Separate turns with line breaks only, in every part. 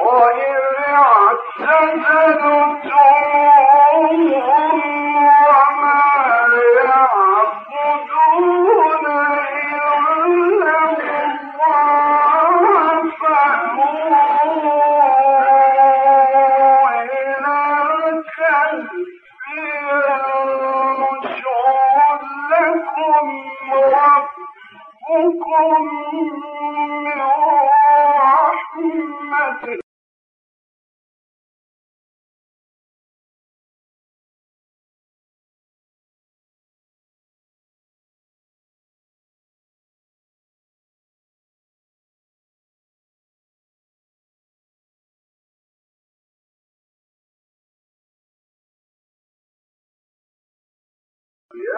وإذ اعتزلوا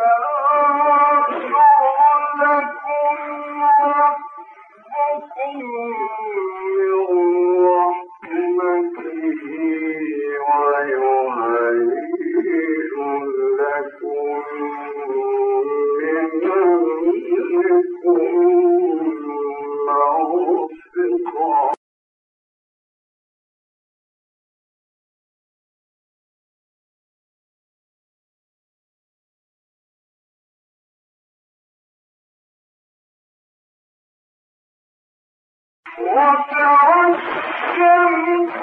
Yeah. وترى الشمس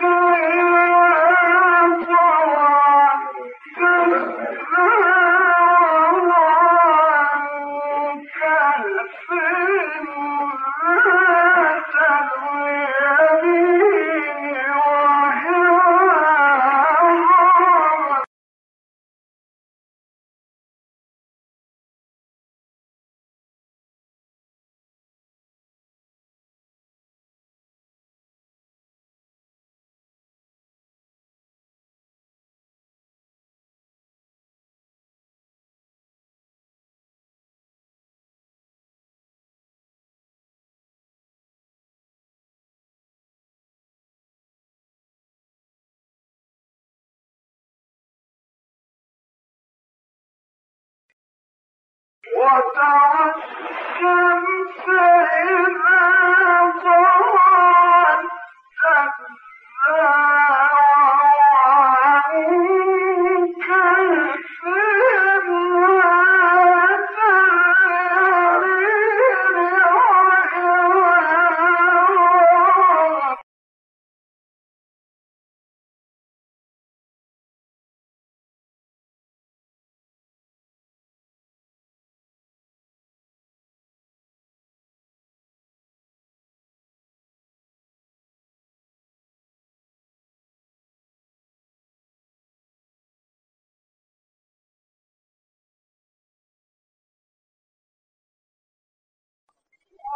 وترى الشمس إذا طلعت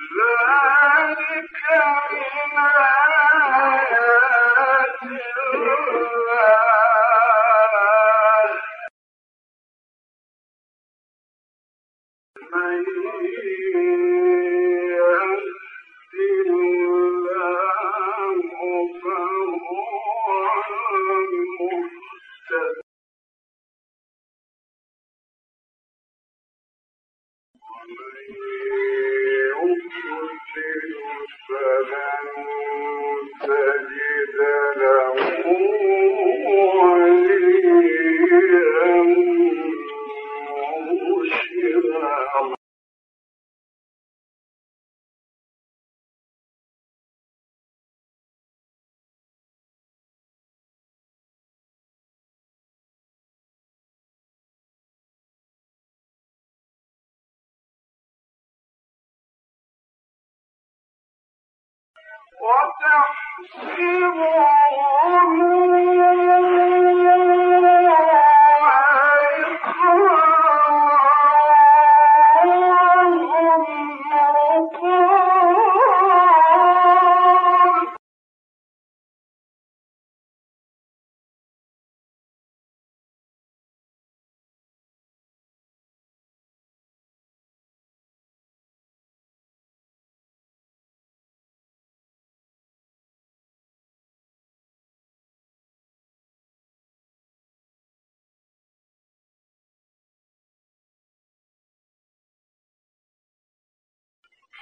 من Oh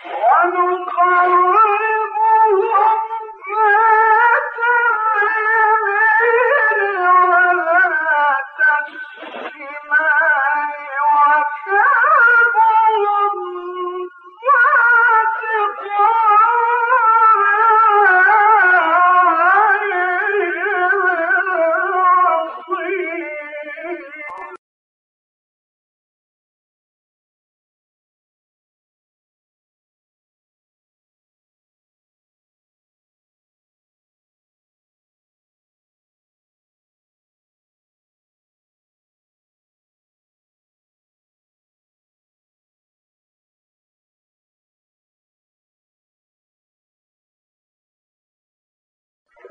وَنُقَلِّبُهُمْ Oh,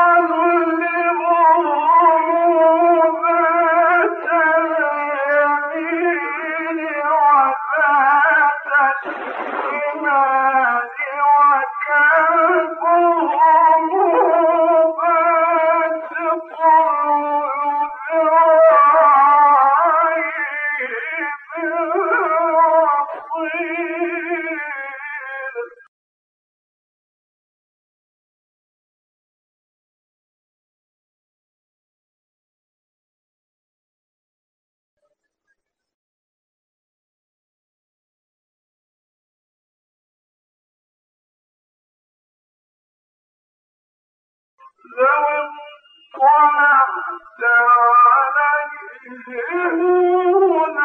عليهم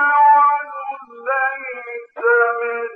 لوليت منهم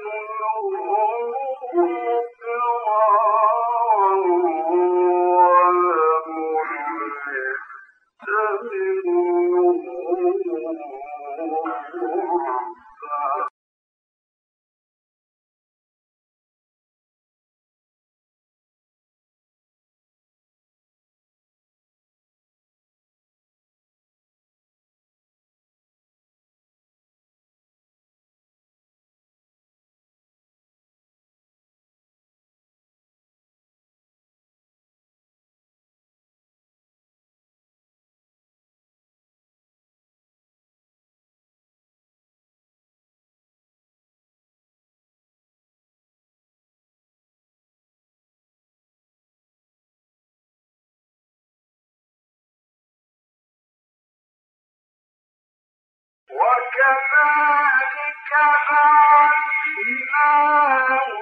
وكذلك جعلناهم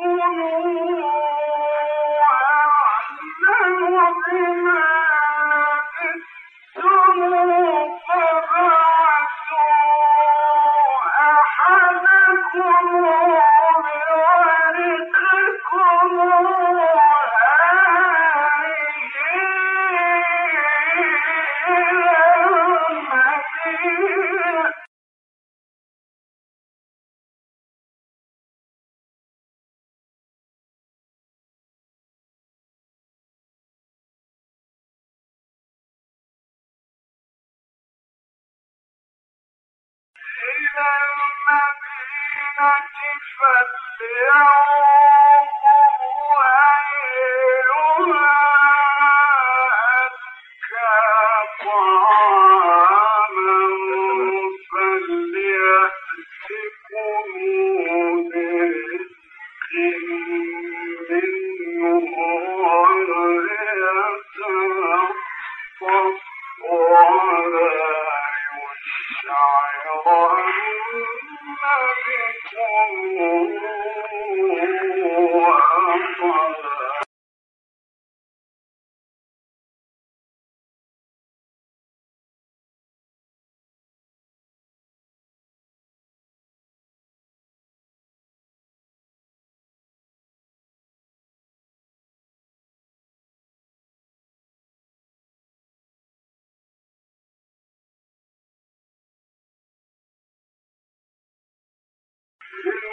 كلوا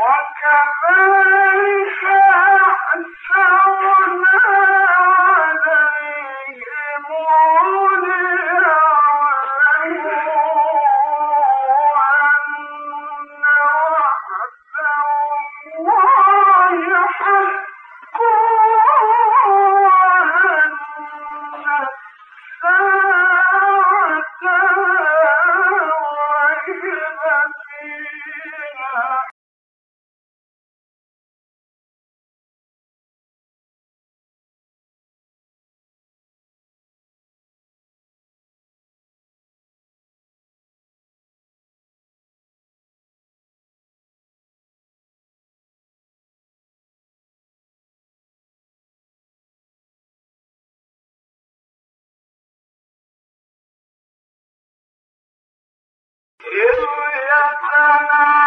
وكذلك وكذلك يتنادى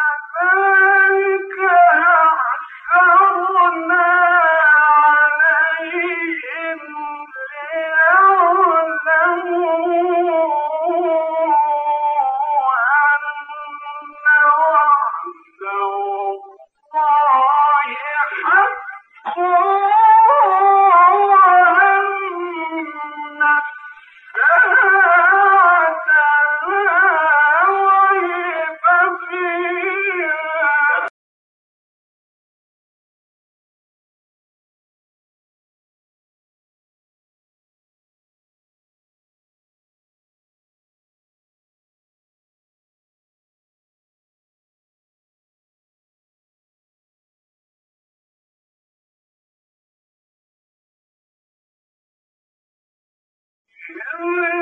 كذلك Yeah.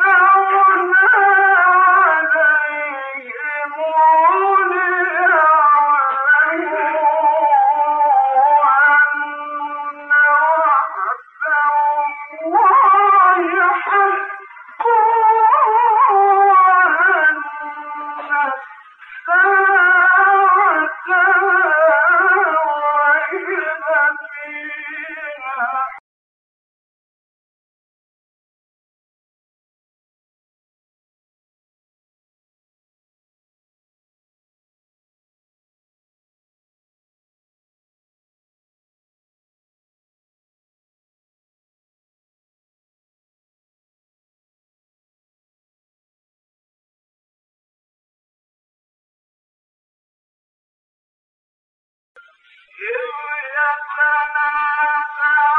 أحسرنا عليهم يتنازعون